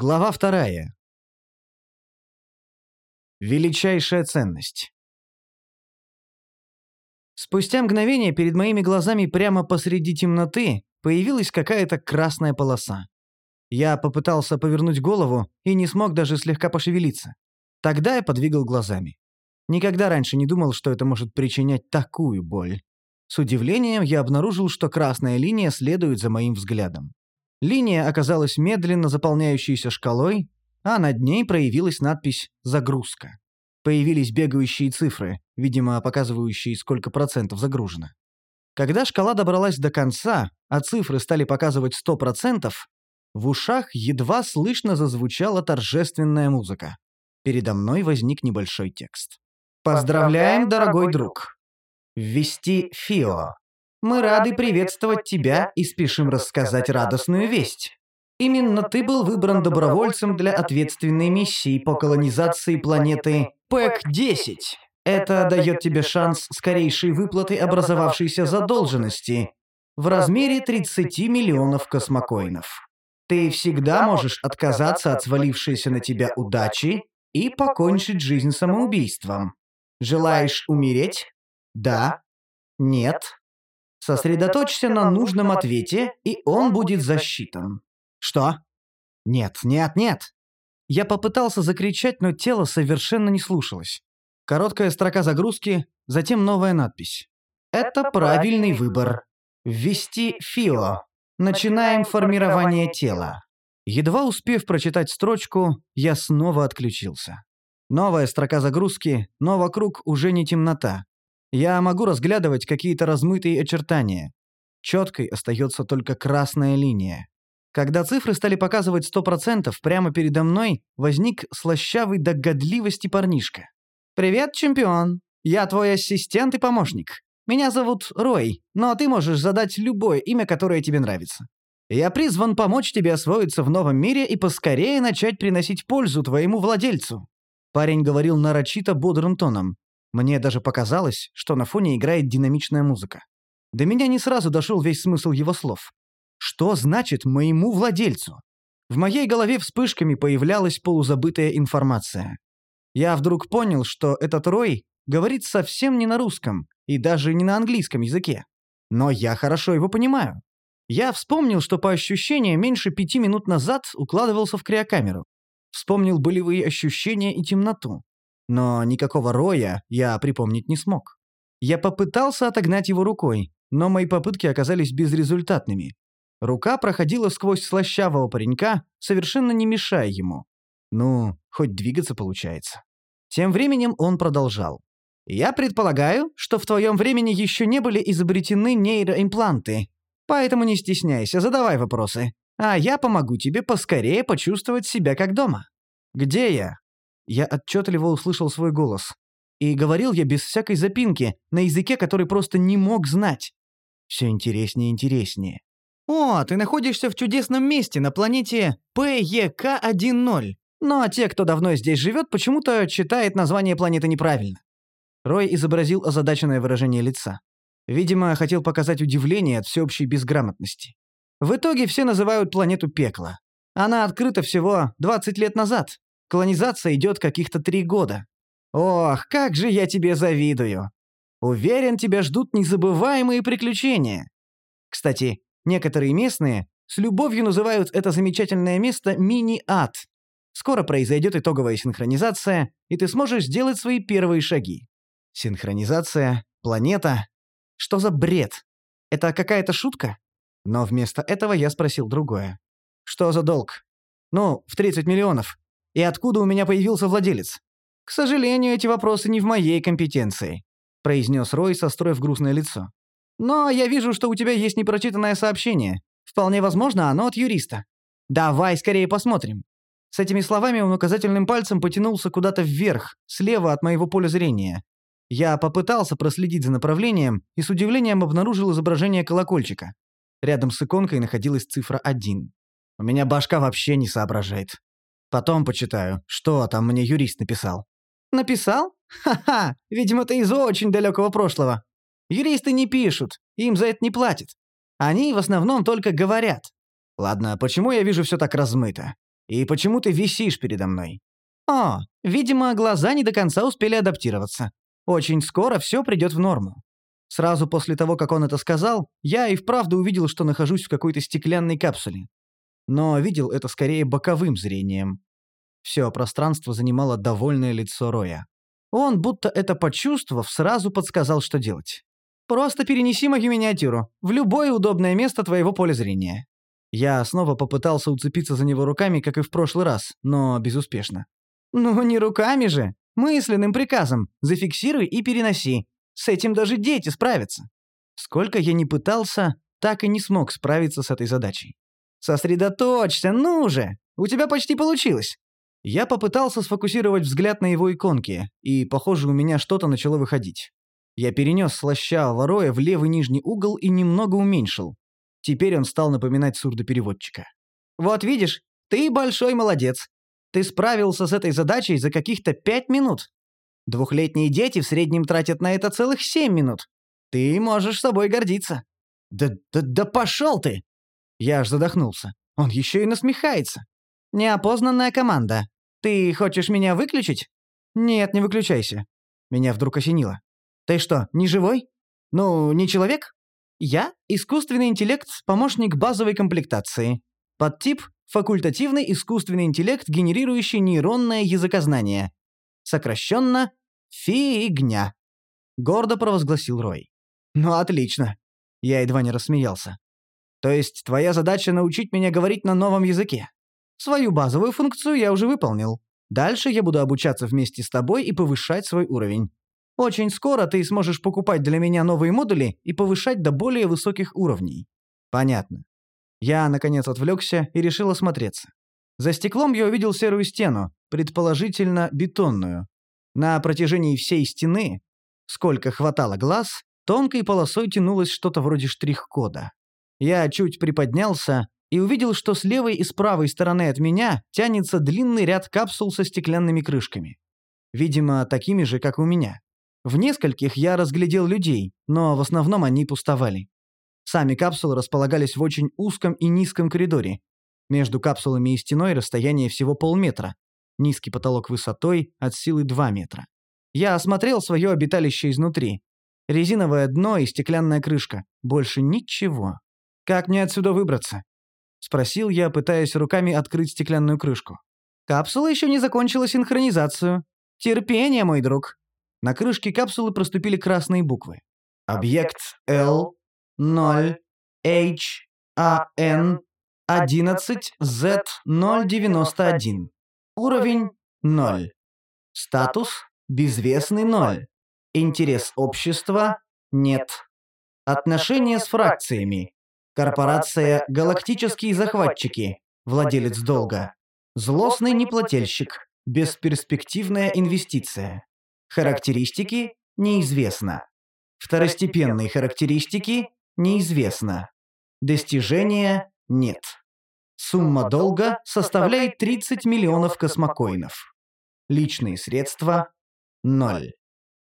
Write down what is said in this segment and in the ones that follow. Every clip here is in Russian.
Глава вторая. Величайшая ценность. Спустя мгновение перед моими глазами прямо посреди темноты появилась какая-то красная полоса. Я попытался повернуть голову и не смог даже слегка пошевелиться. Тогда я подвигал глазами. Никогда раньше не думал, что это может причинять такую боль. С удивлением я обнаружил, что красная линия следует за моим взглядом. Линия оказалась медленно заполняющейся шкалой, а над ней проявилась надпись «Загрузка». Появились бегающие цифры, видимо, показывающие, сколько процентов загружено. Когда шкала добралась до конца, а цифры стали показывать 100%, в ушах едва слышно зазвучала торжественная музыка. Передо мной возник небольшой текст. «Поздравляем, дорогой друг! Ввести ФИО. Мы рады приветствовать тебя и спешим рассказать радостную весть. Именно ты был выбран добровольцем для ответственной миссии по колонизации планеты ПЭК-10. Это дает тебе шанс скорейшей выплаты образовавшейся задолженности в размере 30 миллионов космокоинов. Ты всегда можешь отказаться от свалившейся на тебя удачи и покончить жизнь самоубийством. Желаешь умереть? Да? Нет? Сосредоточься на нужном ответе, и он будет засчитан. Что? Нет, нет, нет. Я попытался закричать, но тело совершенно не слушалось. Короткая строка загрузки, затем новая надпись. Это правильный выбор. Ввести ФИО. Начинаем формирование тела. Едва успев прочитать строчку, я снова отключился. Новая строка загрузки, но вокруг уже не темнота. Я могу разглядывать какие-то размытые очертания. Четкой остается только красная линия. Когда цифры стали показывать 100%, прямо передо мной возник слащавый до годливости парнишка. «Привет, чемпион. Я твой ассистент и помощник. Меня зовут Рой, но ты можешь задать любое имя, которое тебе нравится. Я призван помочь тебе освоиться в новом мире и поскорее начать приносить пользу твоему владельцу». Парень говорил нарочито бодрым тоном. Мне даже показалось, что на фоне играет динамичная музыка. До меня не сразу дошел весь смысл его слов. Что значит «моему владельцу»? В моей голове вспышками появлялась полузабытая информация. Я вдруг понял, что этот Рой говорит совсем не на русском и даже не на английском языке. Но я хорошо его понимаю. Я вспомнил, что по ощущениям меньше пяти минут назад укладывался в криокамеру. Вспомнил болевые ощущения и темноту. Но никакого роя я припомнить не смог. Я попытался отогнать его рукой, но мои попытки оказались безрезультатными. Рука проходила сквозь слащавого паренька, совершенно не мешая ему. Ну, хоть двигаться получается. Тем временем он продолжал. «Я предполагаю, что в твоем времени еще не были изобретены нейроимпланты, поэтому не стесняйся, задавай вопросы, а я помогу тебе поскорее почувствовать себя как дома. Где я? Я отчетливо услышал свой голос. И говорил я без всякой запинки, на языке, который просто не мог знать. Все интереснее и интереснее. «О, ты находишься в чудесном месте на планете ПЕК-10. Но те, кто давно здесь живет, почему-то читает название планеты неправильно». Рой изобразил озадаченное выражение лица. Видимо, хотел показать удивление от всеобщей безграмотности. В итоге все называют планету Пекло. Она открыта всего 20 лет назад. Колонизация идет каких-то три года. Ох, как же я тебе завидую. Уверен, тебя ждут незабываемые приключения. Кстати, некоторые местные с любовью называют это замечательное место мини-ад. Скоро произойдет итоговая синхронизация, и ты сможешь сделать свои первые шаги. Синхронизация, планета. Что за бред? Это какая-то шутка? Но вместо этого я спросил другое. Что за долг? Ну, в 30 миллионов. И откуда у меня появился владелец? К сожалению, эти вопросы не в моей компетенции», — произнес Рой, состроив грустное лицо. «Но я вижу, что у тебя есть непрочитанное сообщение. Вполне возможно, оно от юриста. Давай скорее посмотрим». С этими словами он указательным пальцем потянулся куда-то вверх, слева от моего поля зрения. Я попытался проследить за направлением и с удивлением обнаружил изображение колокольчика. Рядом с иконкой находилась цифра 1. У меня башка вообще не соображает. Потом почитаю, что там мне юрист написал». «Написал? Ха-ха! Видимо, ты из очень далекого прошлого. Юристы не пишут, им за это не платят. Они в основном только говорят. Ладно, почему я вижу все так размыто? И почему ты висишь передо мной?» «О, видимо, глаза не до конца успели адаптироваться. Очень скоро все придет в норму». Сразу после того, как он это сказал, я и вправду увидел, что нахожусь в какой-то стеклянной капсуле. Но видел это скорее боковым зрением. Все пространство занимало довольное лицо Роя. Он, будто это почувствовав, сразу подсказал, что делать. «Просто перенеси мою миниатюру в любое удобное место твоего поля зрения». Я снова попытался уцепиться за него руками, как и в прошлый раз, но безуспешно. «Ну, не руками же. Мысленным приказом. Зафиксируй и переноси. С этим даже дети справятся». Сколько я ни пытался, так и не смог справиться с этой задачей. «Сосредоточься, ну же! У тебя почти получилось!» Я попытался сфокусировать взгляд на его иконке, и, похоже, у меня что-то начало выходить. Я перенес слащавого роя в левый нижний угол и немного уменьшил. Теперь он стал напоминать сурдопереводчика. «Вот видишь, ты большой молодец. Ты справился с этой задачей за каких-то пять минут. Двухлетние дети в среднем тратят на это целых семь минут. Ты можешь собой гордиться». «Да, да, да пошел ты!» Я аж задохнулся. Он еще и насмехается. «Неопознанная команда. Ты хочешь меня выключить?» «Нет, не выключайся». Меня вдруг осенило. «Ты что, не живой? Ну, не человек?» «Я — искусственный интеллект, помощник базовой комплектации. Подтип — факультативный искусственный интеллект, генерирующий нейронное языкознание. Сокращенно — фигня», — гордо провозгласил Рой. «Ну, отлично». Я едва не рассмеялся. «То есть твоя задача научить меня говорить на новом языке? Свою базовую функцию я уже выполнил. Дальше я буду обучаться вместе с тобой и повышать свой уровень. Очень скоро ты сможешь покупать для меня новые модули и повышать до более высоких уровней. Понятно. Я, наконец, отвлекся и решил осмотреться. За стеклом я увидел серую стену, предположительно бетонную. На протяжении всей стены, сколько хватало глаз, тонкой полосой тянулось что-то вроде штрих-кода. Я чуть приподнялся и увидел, что с левой и с правой стороны от меня тянется длинный ряд капсул со стеклянными крышками. Видимо, такими же, как у меня. В нескольких я разглядел людей, но в основном они пустовали. Сами капсулы располагались в очень узком и низком коридоре. Между капсулами и стеной расстояние всего полметра. Низкий потолок высотой от силы 2 метра. Я осмотрел свое обиталище изнутри. Резиновое дно и стеклянная крышка. Больше ничего. Как мне отсюда выбраться? Спросил я, пытаясь руками открыть стеклянную крышку. Капсула еще не закончила синхронизацию. Терпение, мой друг. На крышке капсулы проступили красные буквы. Объект L 0 H A N 11 Z 091. Уровень 0. Статус безвестный 0. Интерес общества нет. Отношения с фракциями. Корпорация «Галактические захватчики», владелец долга. Злостный неплательщик, бесперспективная инвестиция. Характеристики неизвестно. Второстепенные характеристики неизвестно. Достижения нет. Сумма долга составляет 30 миллионов космокоинов. Личные средства – ноль.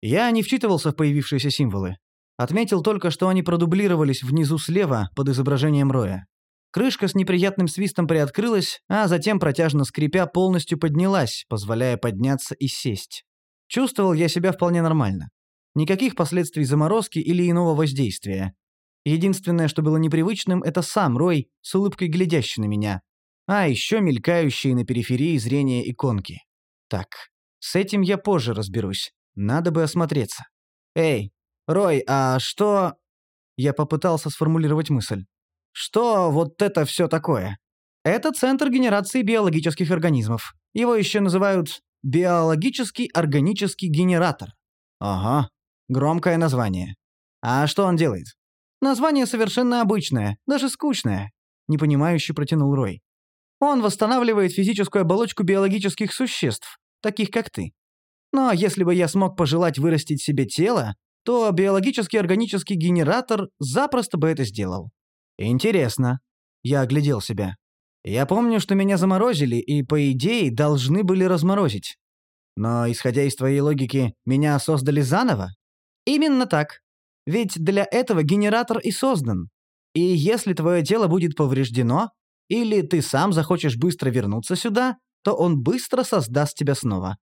Я не вчитывался в появившиеся символы. Отметил только, что они продублировались внизу слева под изображением Роя. Крышка с неприятным свистом приоткрылась, а затем, протяжно скрипя, полностью поднялась, позволяя подняться и сесть. Чувствовал я себя вполне нормально. Никаких последствий заморозки или иного воздействия. Единственное, что было непривычным, это сам Рой, с улыбкой глядящий на меня. А еще мелькающие на периферии зрения иконки. Так, с этим я позже разберусь. Надо бы осмотреться. Эй, «Рой, а что...» Я попытался сформулировать мысль. «Что вот это все такое?» Это центр генерации биологических организмов. Его еще называют биологический органический генератор. Ага, громкое название. А что он делает? Название совершенно обычное, даже скучное. Непонимающе протянул Рой. Он восстанавливает физическую оболочку биологических существ, таких как ты. Но если бы я смог пожелать вырастить себе тело, то биологический органический генератор запросто бы это сделал. Интересно. Я оглядел себя. Я помню, что меня заморозили и, по идее, должны были разморозить. Но, исходя из твоей логики, меня создали заново? Именно так. Ведь для этого генератор и создан. И если твое тело будет повреждено, Или ты сам захочешь быстро вернуться сюда, то он быстро создаст тебя снова.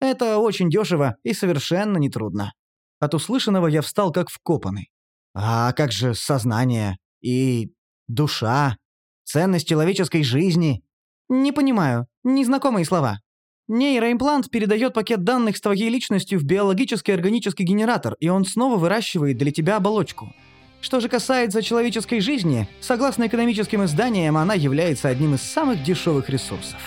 Это очень дешево и совершенно нетрудно. От услышанного я встал как вкопанный. А как же сознание и душа, ценность человеческой жизни? Не понимаю, незнакомые слова. Нейроимплант передает пакет данных с твоей личностью в биологический органический генератор, и он снова выращивает для тебя оболочку. Что же касается человеческой жизни, согласно экономическим изданиям, она является одним из самых дешевых ресурсов.